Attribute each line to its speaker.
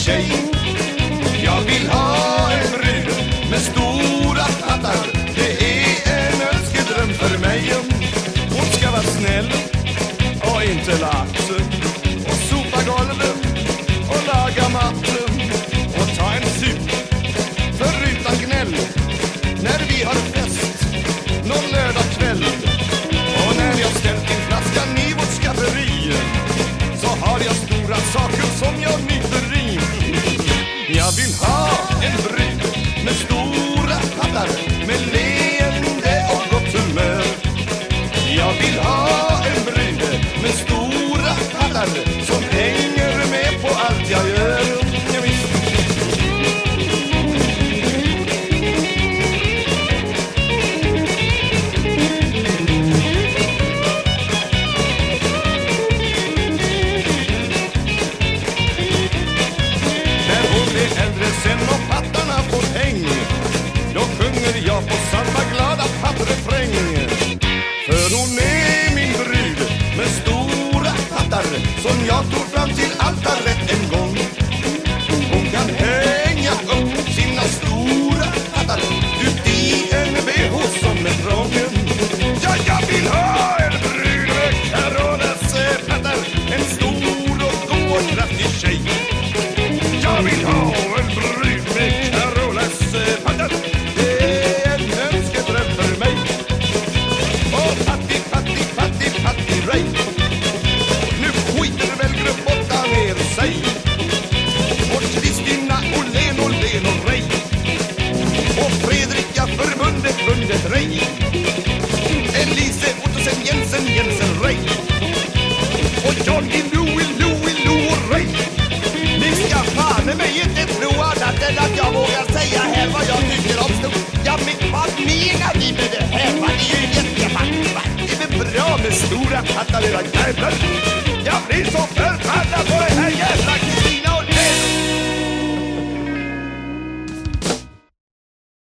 Speaker 1: tjej. Jag vill ha en brud med stora pattar Det är en önskedröm för mig. Hon ska vara snäll och inte lax. Yo, pues med stora katalera jävlar. Jag blir så förbannad på det här jävla